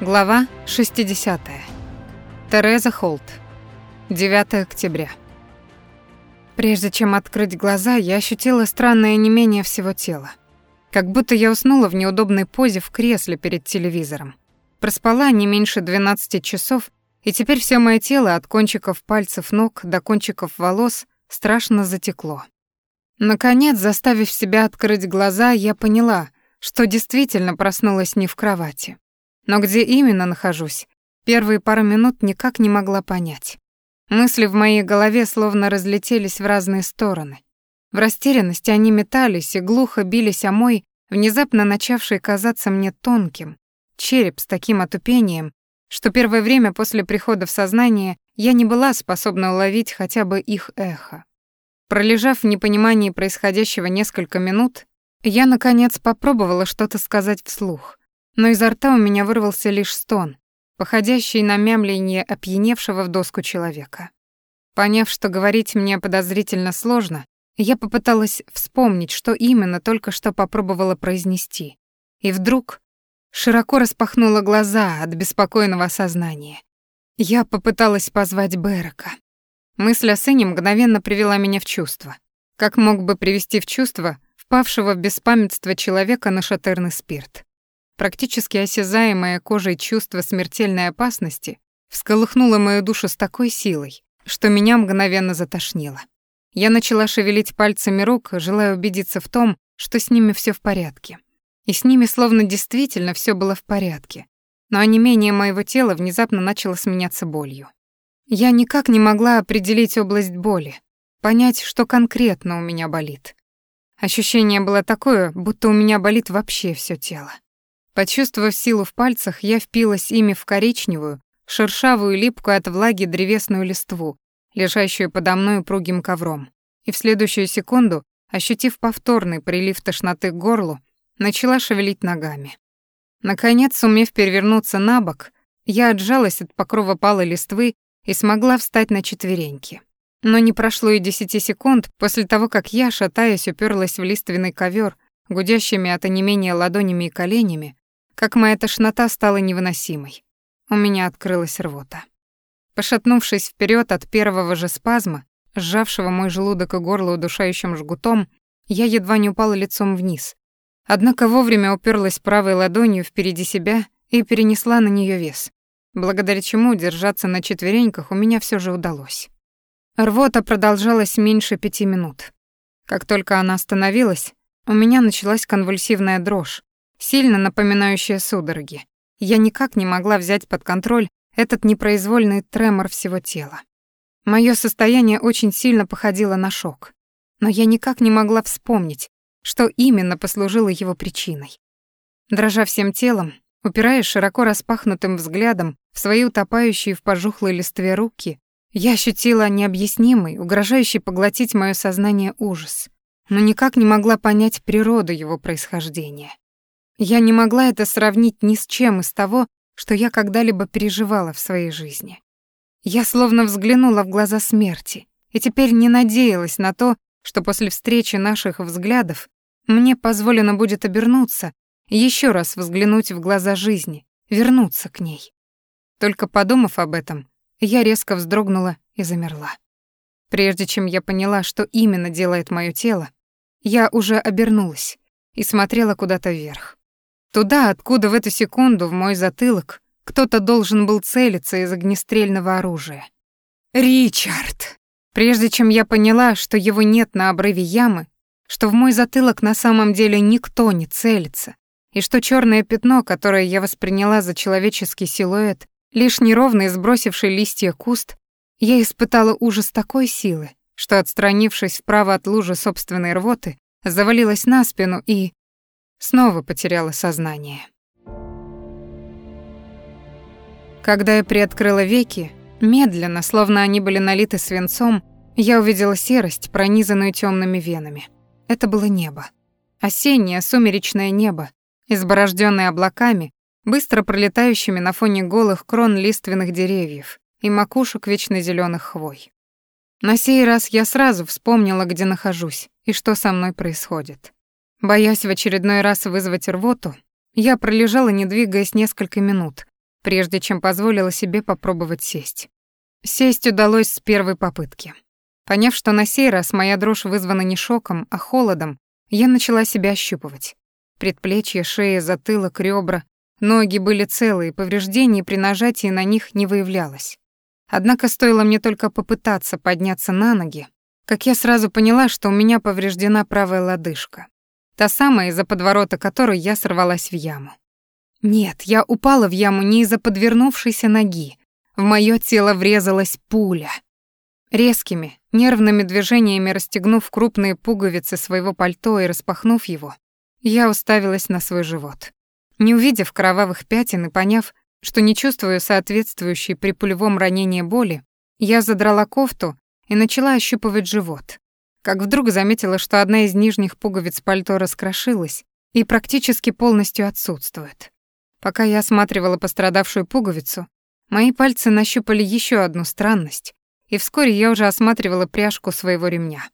Глава 60. Тереза Холт. 9 октября. Прежде чем открыть глаза, я ощутила странное онемение всего тела. Как будто я уснула в неудобной позе в кресле перед телевизором. Проспала не меньше 12 часов, и теперь все мое тело от кончиков пальцев ног до кончиков волос страшно затекло. Наконец, заставив себя открыть глаза, я поняла, что действительно проснулась не в кровати. Но где именно нахожусь, первые пару минут никак не могла понять. Мысли в моей голове словно разлетелись в разные стороны. В растерянности они метались и глухо бились о мой, внезапно начавший казаться мне тонким, череп с таким отупением, что первое время после прихода в сознание я не была способна уловить хотя бы их эхо. Пролежав в непонимании происходящего несколько минут, я, наконец, попробовала что-то сказать вслух, но изо рта у меня вырвался лишь стон, походящий на мямление опьяневшего в доску человека. Поняв, что говорить мне подозрительно сложно, я попыталась вспомнить, что именно только что попробовала произнести. И вдруг широко распахнула глаза от беспокойного осознания. Я попыталась позвать Берека. Мысль о сыне мгновенно привела меня в чувство. Как мог бы привести в чувство впавшего в беспамятство человека на шатерный спирт? Практически осязаемое кожей чувство смертельной опасности всколыхнуло мою душу с такой силой, что меня мгновенно затошнило. Я начала шевелить пальцами рук, желая убедиться в том, что с ними все в порядке. И с ними словно действительно все было в порядке. Но онемение моего тела внезапно начало сменяться болью. Я никак не могла определить область боли, понять, что конкретно у меня болит. Ощущение было такое, будто у меня болит вообще все тело. Почувствовав силу в пальцах, я впилась ими в коричневую, шершавую липкую от влаги древесную листву, лежащую подо мной упругим ковром. И в следующую секунду, ощутив повторный прилив тошноты к горлу, начала шевелить ногами. Наконец, сумев перевернуться на бок, я отжалась от покрова палой листвы и смогла встать на четвереньки. Но не прошло и десяти секунд после того, как я, шатаясь, уперлась в лиственный ковер, гудящими от онемения ладонями и коленями, как моя тошнота стала невыносимой. У меня открылась рвота. Пошатнувшись вперед от первого же спазма, сжавшего мой желудок и горло удушающим жгутом, я едва не упала лицом вниз. Однако вовремя уперлась правой ладонью впереди себя и перенесла на нее вес благодаря чему держаться на четвереньках у меня все же удалось. Рвота продолжалась меньше пяти минут. Как только она остановилась, у меня началась конвульсивная дрожь, сильно напоминающая судороги. Я никак не могла взять под контроль этот непроизвольный тремор всего тела. Моё состояние очень сильно походило на шок, но я никак не могла вспомнить, что именно послужило его причиной. Дрожа всем телом, упираясь широко распахнутым взглядом в свои утопающие в пожухлой листве руки, я ощутила необъяснимый, угрожающий поглотить моё сознание ужас, но никак не могла понять природу его происхождения. Я не могла это сравнить ни с чем из того, что я когда-либо переживала в своей жизни. Я словно взглянула в глаза смерти и теперь не надеялась на то, что после встречи наших взглядов мне позволено будет обернуться и ещё раз взглянуть в глаза жизни, вернуться к ней. Только подумав об этом, я резко вздрогнула и замерла. Прежде чем я поняла, что именно делает моё тело, я уже обернулась и смотрела куда-то вверх. Туда, откуда в эту секунду в мой затылок кто-то должен был целиться из огнестрельного оружия. «Ричард!» Прежде чем я поняла, что его нет на обрыве ямы, что в мой затылок на самом деле никто не целится, и что черное пятно, которое я восприняла за человеческий силуэт, Лишь неровный сбросивший листья куст, я испытала ужас такой силы, что, отстранившись вправо от лужи собственной рвоты, завалилась на спину и... снова потеряла сознание. Когда я приоткрыла веки, медленно, словно они были налиты свинцом, я увидела серость, пронизанную темными венами. Это было небо. Осеннее сумеречное небо, изборожденное облаками, быстро пролетающими на фоне голых крон лиственных деревьев и макушек вечно зеленых хвой. На сей раз я сразу вспомнила, где нахожусь и что со мной происходит. Боясь в очередной раз вызвать рвоту, я пролежала, не двигаясь, несколько минут, прежде чем позволила себе попробовать сесть. Сесть удалось с первой попытки. Поняв, что на сей раз моя дрожь вызвана не шоком, а холодом, я начала себя ощупывать. Предплечья, шея, затылок, ребра, ноги были целые, повреждений при нажатии на них не выявлялось. Однако стоило мне только попытаться подняться на ноги, как я сразу поняла, что у меня повреждена правая лодыжка. Та самая, из-за подворота которой я сорвалась в яму. Нет, я упала в яму не из-за подвернувшейся ноги. В моё тело врезалась пуля. Резкими, нервными движениями расстегнув крупные пуговицы своего пальто и распахнув его, я уставилась на свой живот. Не увидев кровавых пятен и поняв, что не чувствую соответствующей при пулевом ранении боли, я задрала кофту и начала ощупывать живот. Как вдруг заметила, что одна из нижних пуговиц пальто раскрошилась и практически полностью отсутствует. Пока я осматривала пострадавшую пуговицу, мои пальцы нащупали еще одну странность, и вскоре я уже осматривала пряжку своего ремня.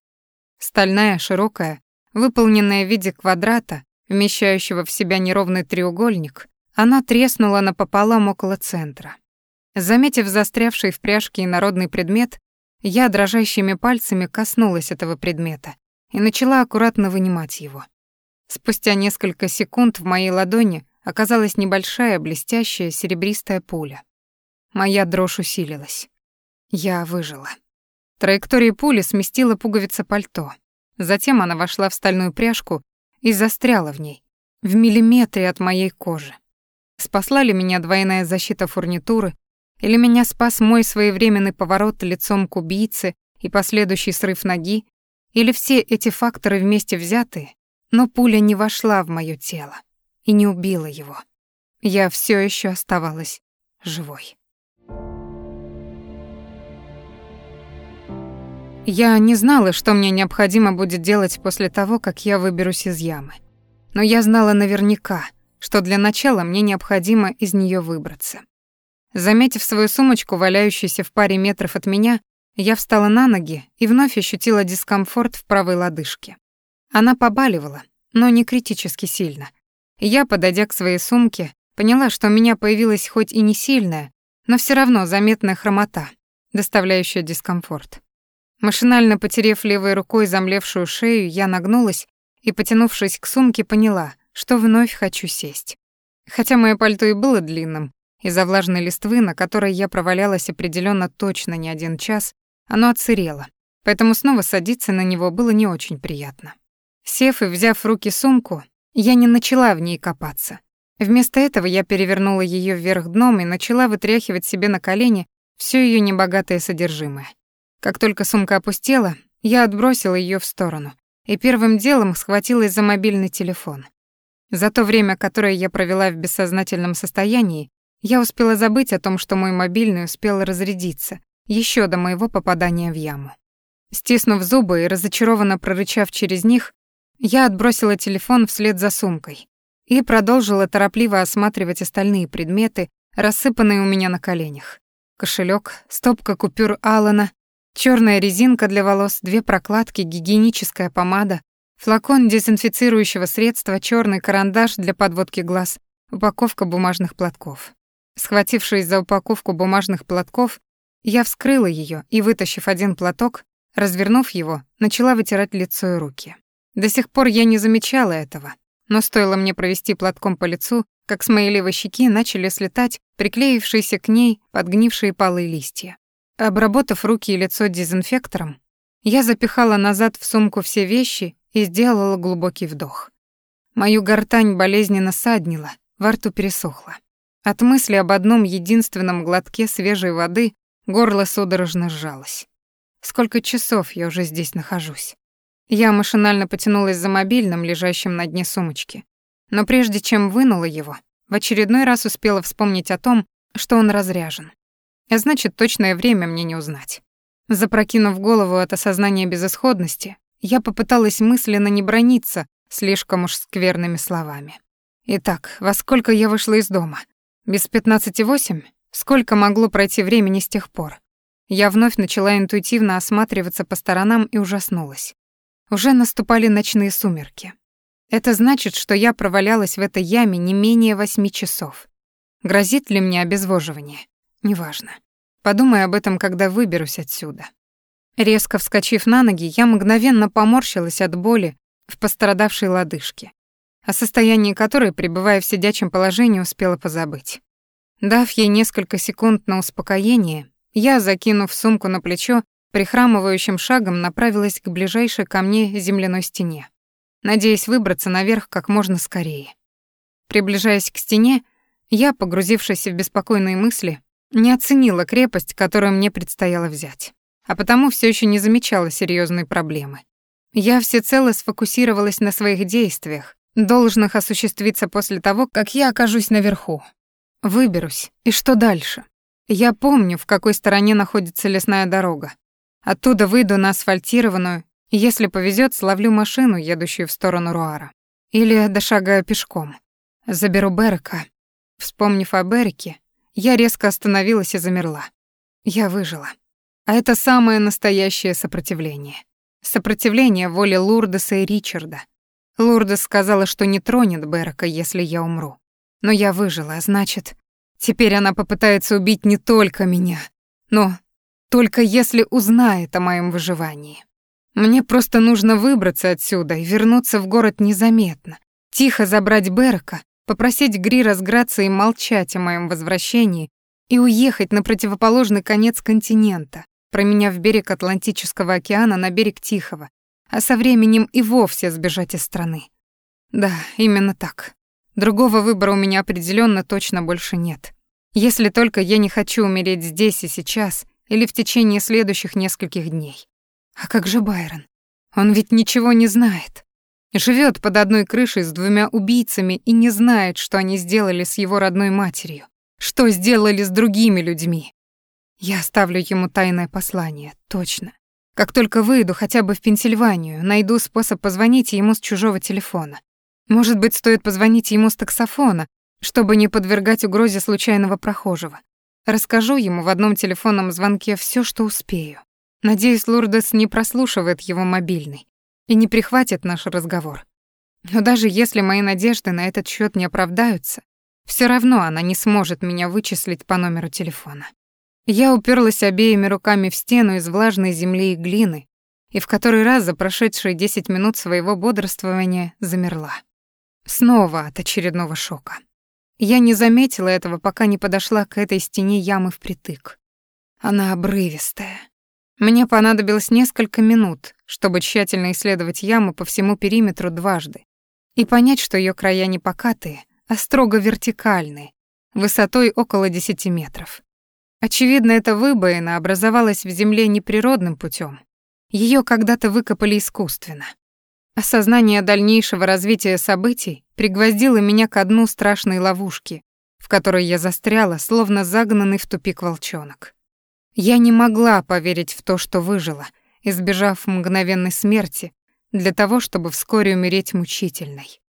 Стальная, широкая, выполненная в виде квадрата, вмещающего в себя неровный треугольник, она треснула напополам около центра. Заметив застрявший в пряжке инородный предмет, я дрожащими пальцами коснулась этого предмета и начала аккуратно вынимать его. Спустя несколько секунд в моей ладони оказалась небольшая блестящая серебристая пуля. Моя дрожь усилилась. Я выжила. Траектория пули сместила пуговица пальто. Затем она вошла в стальную пряжку и застряла в ней, в миллиметре от моей кожи. Спасла ли меня двойная защита фурнитуры, или меня спас мой своевременный поворот лицом к убийце и последующий срыв ноги, или все эти факторы вместе взятые, но пуля не вошла в моё тело и не убила его. Я все еще оставалась живой. Я не знала, что мне необходимо будет делать после того, как я выберусь из ямы. Но я знала наверняка, что для начала мне необходимо из нее выбраться. Заметив свою сумочку, валяющуюся в паре метров от меня, я встала на ноги и вновь ощутила дискомфорт в правой лодыжке. Она побаливала, но не критически сильно. Я, подойдя к своей сумке, поняла, что у меня появилась хоть и не сильная, но все равно заметная хромота, доставляющая дискомфорт. Машинально потерев левой рукой замлевшую шею, я нагнулась и, потянувшись к сумке, поняла, что вновь хочу сесть. Хотя мое пальто и было длинным, из-за влажной листвы, на которой я провалялась определенно точно не один час, оно отсырело, поэтому снова садиться на него было не очень приятно. Сев и взяв в руки сумку, я не начала в ней копаться. Вместо этого я перевернула ее вверх дном и начала вытряхивать себе на колени все ее небогатое содержимое. Как только сумка опустела, я отбросила ее в сторону и первым делом схватилась за мобильный телефон. За то время, которое я провела в бессознательном состоянии, я успела забыть о том, что мой мобильный успел разрядиться еще до моего попадания в яму. Стиснув зубы и разочарованно прорычав через них, я отбросила телефон вслед за сумкой и продолжила торопливо осматривать остальные предметы, рассыпанные у меня на коленях. Кошелек, стопка купюр Алана, черная резинка для волос, две прокладки, гигиеническая помада, флакон дезинфицирующего средства, черный карандаш для подводки глаз, упаковка бумажных платков. Схватившись за упаковку бумажных платков, я вскрыла ее и, вытащив один платок, развернув его, начала вытирать лицо и руки. До сих пор я не замечала этого, но стоило мне провести платком по лицу, как с моей левой щеки начали слетать приклеившиеся к ней подгнившие палые листья. Обработав руки и лицо дезинфектором, я запихала назад в сумку все вещи и сделала глубокий вдох. Мою гортань болезненно саднила, во рту пересохло. От мысли об одном единственном глотке свежей воды горло судорожно сжалось. Сколько часов я уже здесь нахожусь? Я машинально потянулась за мобильным, лежащим на дне сумочки. Но прежде чем вынула его, в очередной раз успела вспомнить о том, что он разряжен. А значит, точное время мне не узнать. Запрокинув голову от осознания безысходности, я попыталась мысленно не брониться слишком уж скверными словами. Итак, во сколько я вышла из дома? Без пятнадцати восемь? Сколько могло пройти времени с тех пор? Я вновь начала интуитивно осматриваться по сторонам и ужаснулась. Уже наступали ночные сумерки. Это значит, что я провалялась в этой яме не менее восьми часов. Грозит ли мне обезвоживание? Неважно. Подумай об этом, когда выберусь отсюда. Резко вскочив на ноги, я мгновенно поморщилась от боли в пострадавшей лодыжке, о состоянии которой, пребывая в сидячем положении, успела позабыть. Дав ей несколько секунд на успокоение, я, закинув сумку на плечо, прихрамывающим шагом направилась к ближайшей ко мне земляной стене, надеясь выбраться наверх как можно скорее. Приближаясь к стене, я, погрузившись в беспокойные мысли, не оценила крепость, которую мне предстояло взять, а потому все еще не замечала серьезной проблемы. Я всецело сфокусировалась на своих действиях, должных осуществиться после того, как я окажусь наверху. Выберусь, и что дальше? Я помню, в какой стороне находится лесная дорога. Оттуда выйду на асфальтированную, и если повезет, словлю машину, едущую в сторону Руара. Или дошагаю пешком. Заберу Берека. Вспомнив о Береке, я резко остановилась и замерла. Я выжила. А это самое настоящее сопротивление. Сопротивление воле Лурдеса и Ричарда. Лурдес сказала, что не тронет Берека, если я умру. Но я выжила, а значит, Теперь она попытается убить не только меня, но только если узнает о моем выживании. Мне просто нужно выбраться отсюда и вернуться в город незаметно, тихо забрать Берка, попросить Грира с Грацией молчать о моем возвращении и уехать на противоположный конец континента, променяв берег Атлантического океана на берег Тихого, а со временем и вовсе сбежать из страны. Да, именно так. Другого выбора у меня определенно точно больше нет. Если только я не хочу умереть здесь и сейчас или в течение следующих нескольких дней. А как же Байрон? Он ведь ничего не знает. Живет под одной крышей с двумя убийцами и не знает, что они сделали с его родной матерью, что сделали с другими людьми. Я оставлю ему тайное послание, точно. Как только выйду хотя бы в Пенсильванию, найду способ позвонить ему с чужого телефона. Может быть, стоит позвонить ему с таксофона, чтобы не подвергать угрозе случайного прохожего. Расскажу ему в одном телефонном звонке все, что успею. Надеюсь, Лурдес не прослушивает его мобильный и не прихватит наш разговор. Но даже если мои надежды на этот счет не оправдаются, все равно она не сможет меня вычислить по номеру телефона. Я уперлась обеими руками в стену из влажной земли и глины и в который раз за прошедшие 10 минут своего бодрствования замерла. Снова от очередного шока. Я не заметила этого, пока не подошла к этой стене ямы впритык. Она обрывистая. Мне понадобилось несколько минут, чтобы тщательно исследовать яму по всему периметру дважды и понять, что ее края не покатые, а строго вертикальные, высотой около 10 метров. Очевидно, эта выбоина образовалась в земле неприродным путем. Ее когда-то выкопали искусственно. Осознание дальнейшего развития событий пригвоздило меня к дну страшной ловушки, в которой я застряла, словно загнанный в тупик волчонок. Я не могла поверить в то, что выжила, избежав мгновенной смерти, для того, чтобы вскоре умереть мучительной.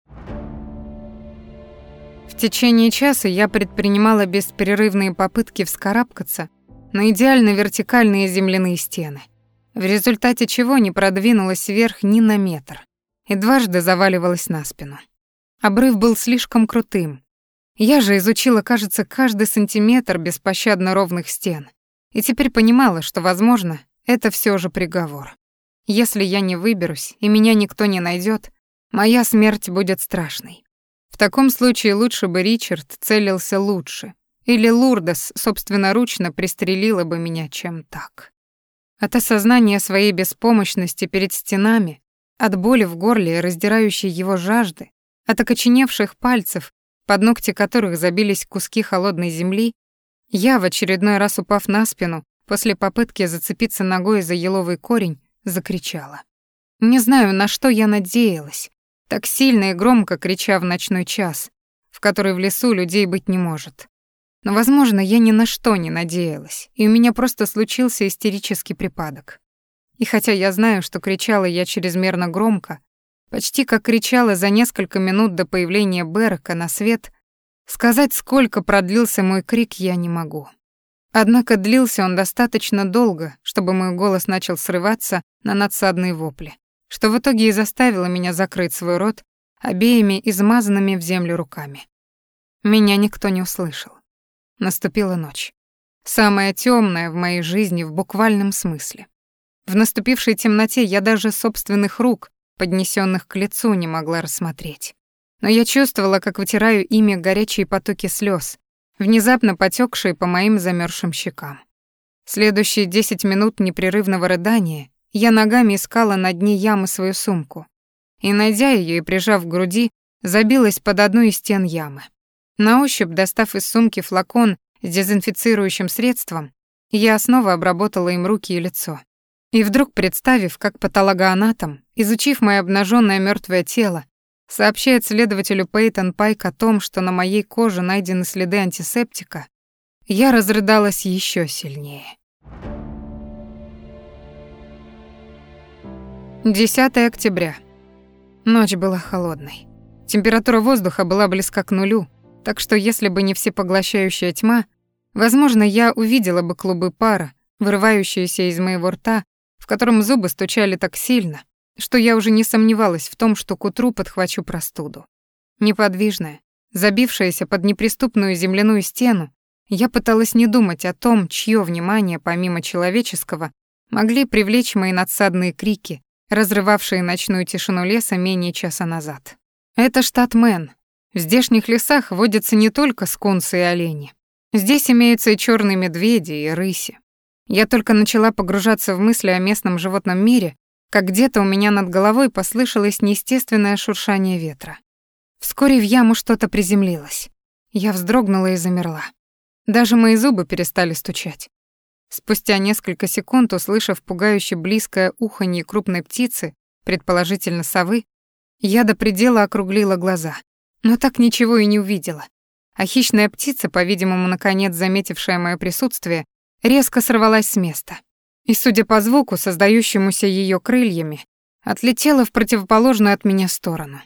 В течение часа я предпринимала беспрерывные попытки вскарабкаться на идеально вертикальные земляные стены, в результате чего не продвинулась вверх ни на метр и дважды заваливалась на спину. Обрыв был слишком крутым. Я же изучила, кажется, каждый сантиметр беспощадно ровных стен и теперь понимала, что, возможно, это все же приговор. Если я не выберусь и меня никто не найдет, моя смерть будет страшной. В таком случае лучше бы Ричард целился лучше, или Лурдес собственноручно пристрелила бы меня, чем так. От осознания своей беспомощности перед стенами от боли в горле, раздирающей его жажды, от окоченевших пальцев, под ногти которых забились куски холодной земли, я, в очередной раз упав на спину, после попытки зацепиться ногой за еловый корень, закричала. Не знаю, на что я надеялась, так сильно и громко крича в ночной час, в который в лесу людей быть не может. Но, возможно, я ни на что не надеялась, и у меня просто случился истерический припадок. И хотя я знаю, что кричала я чрезмерно громко, почти как кричала за несколько минут до появления Берка на свет, сказать, сколько продлился мой крик, я не могу. Однако длился он достаточно долго, чтобы мой голос начал срываться на надсадные вопли, что в итоге и заставило меня закрыть свой рот обеими измазанными в землю руками. Меня никто не услышал. Наступила ночь. Самая темная в моей жизни в буквальном смысле. В наступившей темноте я даже собственных рук, поднесенных к лицу, не могла рассмотреть. Но я чувствовала, как вытираю ими горячие потоки слез, внезапно потекшие по моим замерзшим щекам. Следующие десять минут непрерывного рыдания я ногами искала на дне ямы свою сумку. И, найдя ее и прижав к груди, забилась под одну из стен ямы. На ощупь, достав из сумки флакон с дезинфицирующим средством, я снова обработала им руки и лицо. И вдруг, представив, как патологоанатом, изучив мое обнаженное мертвое тело, сообщает следователю Пейтон Пайк о том, что на моей коже найдены следы антисептика, я разрыдалась еще сильнее. 10 октября. Ночь была холодной. Температура воздуха была близка к нулю, так что если бы не всепоглощающая тьма, возможно, я увидела бы клубы пара, вырывающиеся из моего рта, в котором зубы стучали так сильно, что я уже не сомневалась в том, что к утру подхвачу простуду. Неподвижная, забившаяся под неприступную земляную стену, я пыталась не думать о том, чье внимание, помимо человеческого, могли привлечь мои надсадные крики, разрывавшие ночную тишину леса менее часа назад. Это штат Мэн, в здешних лесах водятся не только скунсы и олени. Здесь имеются и черные медведи, и рыси. Я только начала погружаться в мысли о местном животном мире, как где-то у меня над головой послышалось неестественное шуршание ветра. Вскоре в яму что-то приземлилось. Я вздрогнула и замерла. Даже мои зубы перестали стучать. Спустя несколько секунд, услышав пугающе близкое уханье крупной птицы, предположительно совы, я до предела округлила глаза но так ничего и не увидела. А хищная птица, по-видимому, наконец заметившая мое присутствие, резко сорвалась с места. И, судя по звуку, создающемуся ее крыльями, отлетела в противоположную от меня сторону.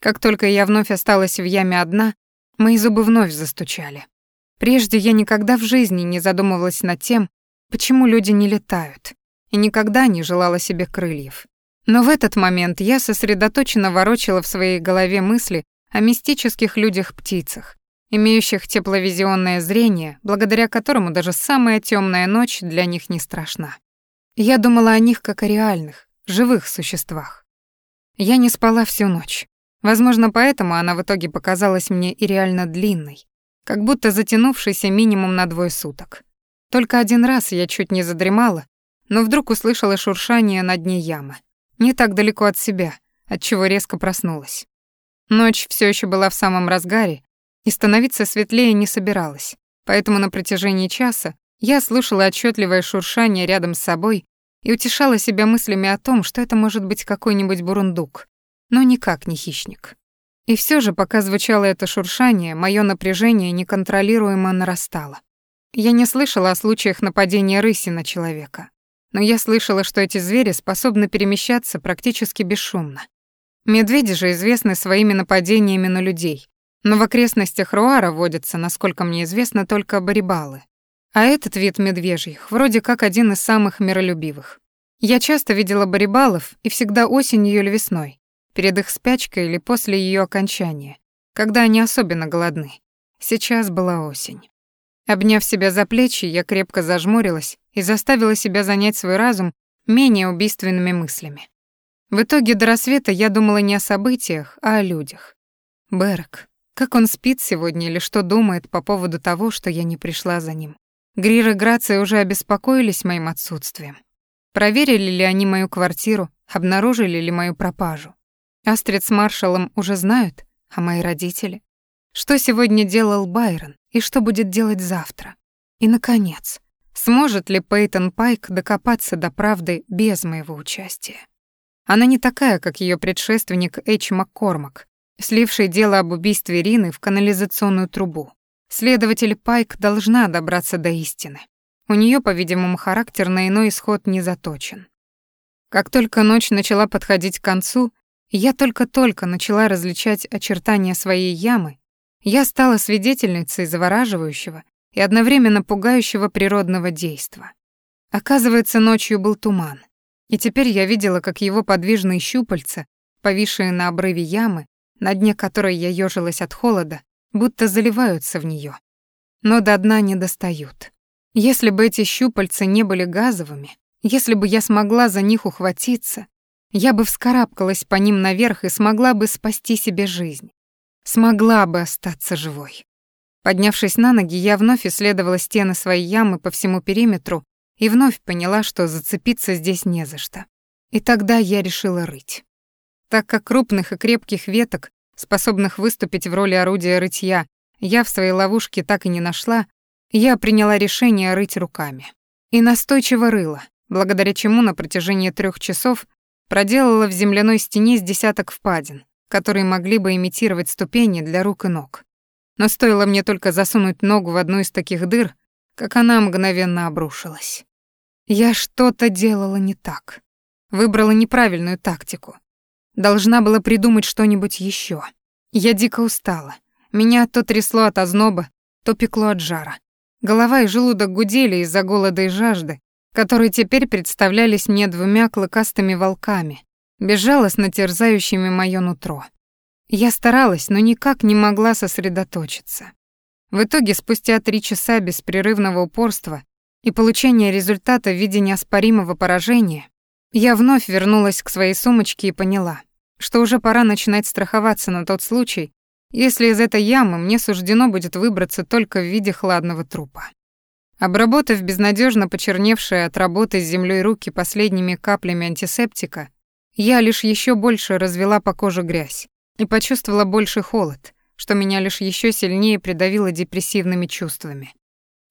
Как только я вновь осталась в яме одна, мои зубы вновь застучали. Прежде я никогда в жизни не задумывалась над тем, почему люди не летают, и никогда не желала себе крыльев. Но в этот момент я сосредоточенно ворочала в своей голове мысли о мистических людях-птицах, имеющих тепловизионное зрение, благодаря которому даже самая темная ночь для них не страшна. Я думала о них как о реальных, живых существах. Я не спала всю ночь. Возможно, поэтому она в итоге показалась мне и реально длинной, как будто затянувшейся минимум на двое суток. Только один раз я чуть не задремала, но вдруг услышала шуршание на дне ямы. Не так далеко от себя, от чего резко проснулась. Ночь все еще была в самом разгаре, и становиться светлее не собиралась, поэтому на протяжении часа я слушала отчетливое шуршание рядом с собой и утешала себя мыслями о том, что это может быть какой-нибудь бурундук, но никак не хищник. И все же, пока звучало это шуршание, мое напряжение неконтролируемо нарастало. Я не слышала о случаях нападения рыси на человека, но я слышала, что эти звери способны перемещаться практически бесшумно. Медведи же известны своими нападениями на людей. Но в окрестностях Руара водятся, насколько мне известно, только барибалы. А этот вид медвежьих вроде как один из самых миролюбивых. Я часто видела барибалов и всегда осенью или весной, перед их спячкой или после ее окончания, когда они особенно голодны. Сейчас была осень. Обняв себя за плечи, я крепко зажмурилась и заставила себя занять свой разум менее убийственными мыслями. В итоге до рассвета я думала не о событиях, а о людях. Берек, как он спит сегодня или что думает по поводу того, что я не пришла за ним. Грир и Грация уже обеспокоились моим отсутствием. Проверили ли они мою квартиру, обнаружили ли мою пропажу. Астрид с маршалом уже знают, а мои родители? Что сегодня делал Байрон и что будет делать завтра? И, наконец, сможет ли Пейтон Пайк докопаться до правды без моего участия? Она не такая, как ее предшественник Эйч Маккормак, сливший дело об убийстве Рины в канализационную трубу. Следователь Пайк должна добраться до истины. У нее, по-видимому, характер на иной исход не заточен. Как только ночь начала подходить к концу, я только-только начала различать очертания своей ямы, я стала свидетельницей завораживающего и одновременно пугающего природного действа. Оказывается, ночью был туман. И теперь я видела, как его подвижные щупальца, повисшие на обрыве ямы, на дне которой я ёжилась от холода, будто заливаются в неё. но до дна не достают. Если бы эти щупальца не были газовыми, если бы я смогла за них ухватиться, я бы вскарабкалась по ним наверх и смогла бы спасти себе жизнь. Смогла бы остаться живой. Поднявшись на ноги, я вновь исследовала стены своей ямы по всему периметру и вновь поняла, что зацепиться здесь не за что. И тогда я решила рыть. Так как крупных и крепких веток, способных выступить в роли орудия рытья, я в своей ловушке так и не нашла, я приняла решение рыть руками. И настойчиво рыла, благодаря чему на протяжении трех часов проделала в земляной стене с десяток впадин, которые могли бы имитировать ступени для рук и ног. Но стоило мне только засунуть ногу в одну из таких дыр, как она мгновенно обрушилась. Я что-то делала не так. Выбрала неправильную тактику. Должна была придумать что-нибудь еще. Я дико устала. Меня то трясло от озноба, то пекло от жара. Голова и желудок гудели из-за голода и жажды, которые теперь представлялись мне двумя клыкастыми волками, безжалостно терзающими моё нутро. Я старалась, но никак не могла сосредоточиться. В итоге, спустя три часа беспрерывного упорства и получения результата в виде неоспоримого поражения, я вновь вернулась к своей сумочке и поняла, что уже пора начинать страховаться на тот случай, если из этой ямы мне суждено будет выбраться только в виде хладного трупа. Обработав безнадежно почерневшие от работы с землей руки последними каплями антисептика, я лишь еще больше развела по коже грязь и почувствовала больше холод, что меня лишь еще сильнее придавило депрессивными чувствами.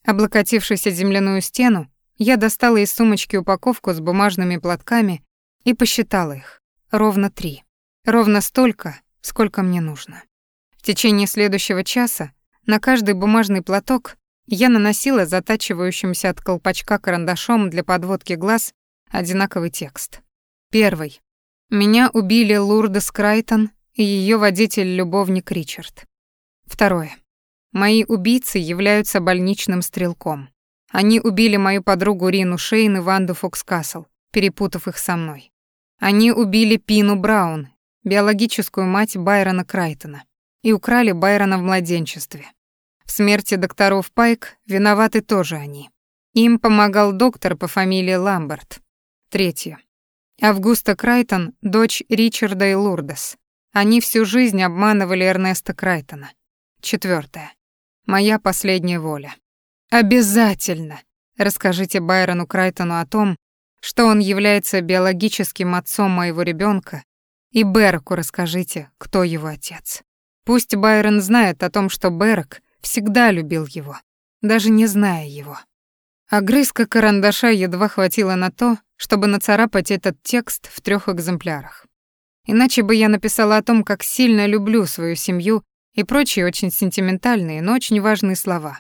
Облокотившись о земляную стену, я достала из сумочки упаковку с бумажными платками и посчитала их. Ровно три. Ровно столько, сколько мне нужно. В течение следующего часа на каждый бумажный платок я наносила затачивающимся от колпачка карандашом для подводки глаз одинаковый текст. Первый. Меня убили Лурдес Крайтон и ее водитель-любовник Ричард. Второе. Мои убийцы являются больничным стрелком. Они убили мою подругу Рину Шейн и Ванду Фокскасл, перепутав их со мной. Они убили Пину Браун, биологическую мать Байрона Крайтона, и украли Байрона в младенчестве. В смерти докторов Пайк виноваты тоже они. Им помогал доктор по фамилии Ламберт. Третье. Августа Крайтон — дочь Ричарда и Лурдес. Они всю жизнь обманывали Эрнеста Крайтона. Четвертое. Моя последняя воля. Обязательно расскажите Байрону Крайтону о том, что он является биологическим отцом моего ребенка, и Берку расскажите, кто его отец. Пусть Байрон знает о том, что Берк всегда любил его, даже не зная его. Огрызка карандаша едва хватило на то, чтобы нацарапать этот текст в трех экземплярах. Иначе бы я написала о том, как сильно люблю свою семью и прочие очень сентиментальные, но очень важные слова.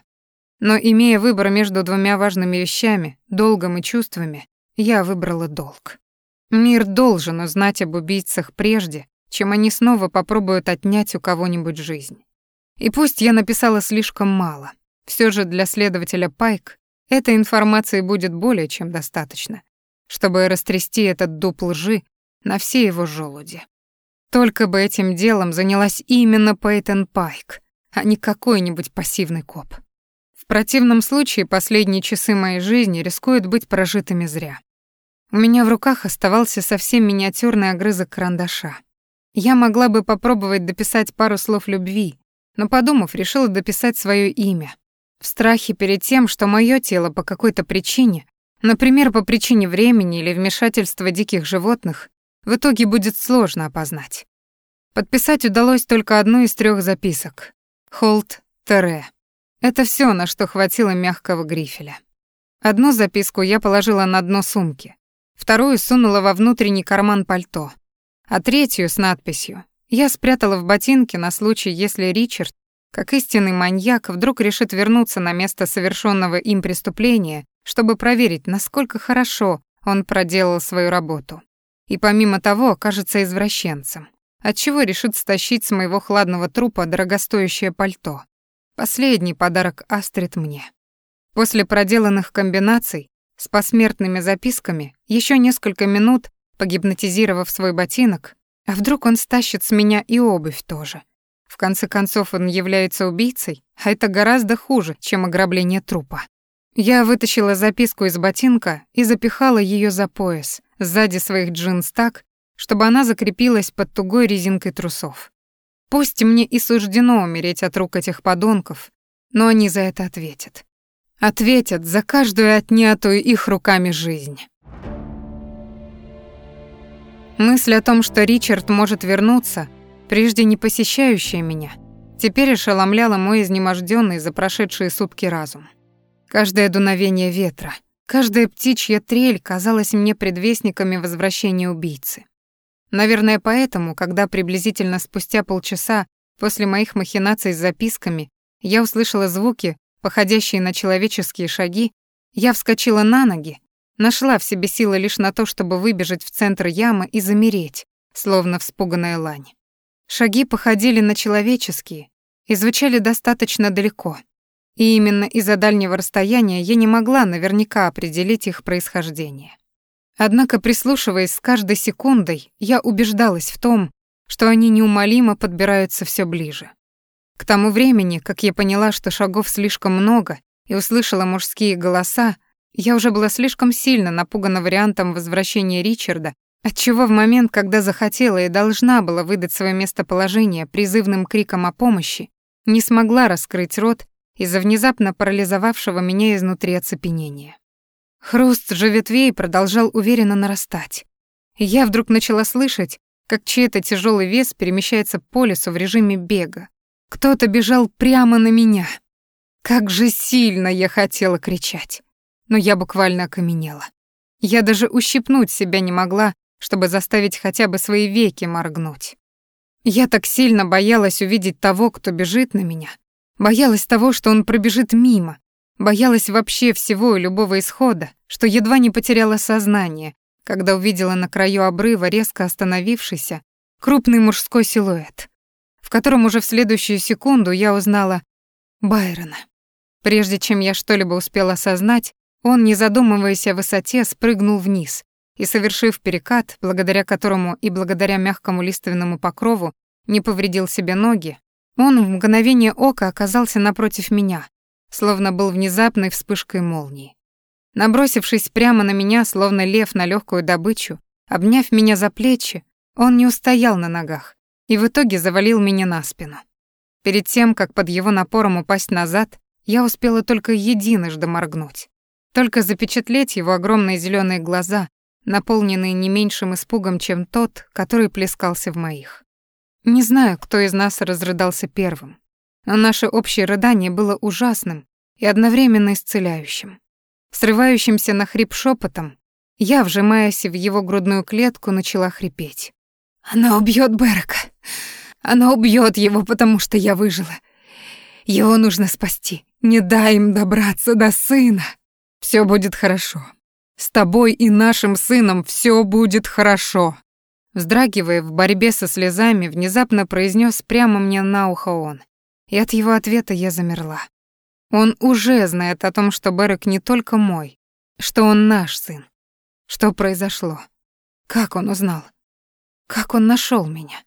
Но имея выбор между двумя важными вещами, долгом и чувствами, я выбрала долг. Мир должен узнать об убийцах прежде, чем они снова попробуют отнять у кого-нибудь жизнь. И пусть я написала слишком мало, все же для следователя Пайк этой информации будет более чем достаточно, чтобы растрясти этот дуб лжи на все его желуди. Только бы этим делом занялась именно Пейтон Пайк, а не какой-нибудь пассивный коп. В противном случае последние часы моей жизни рискуют быть прожитыми зря. У меня в руках оставался совсем миниатюрный огрызок карандаша. Я могла бы попробовать дописать пару слов любви, но, подумав, решила дописать свое имя. В страхе перед тем, что мое тело по какой-то причине, например, по причине времени или вмешательства диких животных, в итоге будет сложно опознать. Подписать удалось только одну из трех записок. Холт Тере. Это все, на что хватило мягкого грифеля. Одну записку я положила на дно сумки, вторую сунула во внутренний карман пальто, а третью с надписью я спрятала в ботинке на случай, если Ричард, как истинный маньяк, вдруг решит вернуться на место совершенного им преступления, чтобы проверить, насколько хорошо он проделал свою работу. И помимо того, окажется извращенцем, отчего решит стащить с моего хладного трупа дорогостоящее пальто. Последний подарок Астрид мне. После проделанных комбинаций с посмертными записками, еще несколько минут, погипнотизировав свой ботинок, а вдруг он стащит с меня и обувь тоже? В конце концов, он является убийцей, а это гораздо хуже, чем ограбление трупа. Я вытащила записку из ботинка и запихала ее за пояс, сзади своих джинс так, чтобы она закрепилась под тугой резинкой трусов. Пусть мне и суждено умереть от рук этих подонков, но они за это ответят. Ответят за каждую отнятую их руками жизнь. Мысль о том, что Ричард может вернуться, прежде не посещающая меня, теперь ошеломляла мой изнеможденный за прошедшие сутки разум. Каждое дуновение ветра, каждая птичья трель казалась мне предвестниками возвращения убийцы. Наверное, поэтому, когда приблизительно спустя полчаса после моих махинаций с записками я услышала звуки, походящие на человеческие шаги, я вскочила на ноги, нашла в себе силы лишь на то, чтобы выбежать в центр ямы и замереть, словно вспуганная лань. Шаги походили на человеческие и звучали достаточно далеко, и именно из-за дальнего расстояния я не могла наверняка определить их происхождение. Однако, прислушиваясь с каждой секундой, я убеждалась в том, что они неумолимо подбираются все ближе. К тому времени, как я поняла, что шагов слишком много, и услышала мужские голоса, я уже была слишком сильно напугана вариантом возвращения Ричарда, отчего в момент, когда захотела и должна была выдать свое местоположение призывным криком о помощи, не смогла раскрыть рот из-за внезапно парализовавшего меня изнутри оцепенения. Хруст же ветвей продолжал уверенно нарастать. я вдруг начала слышать, как чей-то тяжелый вес перемещается по лесу в режиме бега. Кто-то бежал прямо на меня. Как же сильно я хотела кричать. Но я буквально окаменела. Я даже ущипнуть себя не могла, чтобы заставить хотя бы свои веки моргнуть. Я так сильно боялась увидеть того, кто бежит на меня, Боялась того, что он пробежит мимо. Боялась вообще всего и любого исхода, что едва не потеряла сознание, когда увидела на краю обрыва резко остановившийся крупный мужской силуэт, в котором уже в следующую секунду я узнала Байрона. Прежде чем я что-либо успела осознать, он, не задумываясь о высоте, спрыгнул вниз и, совершив перекат, благодаря которому и благодаря мягкому лиственному покрову не повредил себе ноги, он в мгновение ока оказался напротив меня, словно был внезапной вспышкой молнии. Набросившись прямо на меня, словно лев на легкую добычу, обняв меня за плечи, он не устоял на ногах и в итоге завалил меня на спину. Перед тем, как под его напором упасть назад, я успела только единожды моргнуть. Только запечатлеть его огромные зеленые глаза, наполненные не меньшим испугом, чем тот, который плескался в моих. Не знаю, кто из нас разрыдался первым, но наше общее рыдание было ужасным и одновременно исцеляющим. Срывающимся на хрип шепотом, я, вжимаясь в его грудную клетку, начала хрипеть. «Она убьет Берека! Она убьет его, потому что я выжила! Его нужно спасти! Не дай им добраться до сына! Все будет хорошо! С тобой и нашим сыном все будет хорошо!» Вздрагивая в борьбе со слезами, внезапно произнес прямо мне на ухо он. И от его ответа я замерла. Он уже знает о том, что Берек не только мой, что он наш сын. Что произошло? Как он узнал? Как он нашел меня?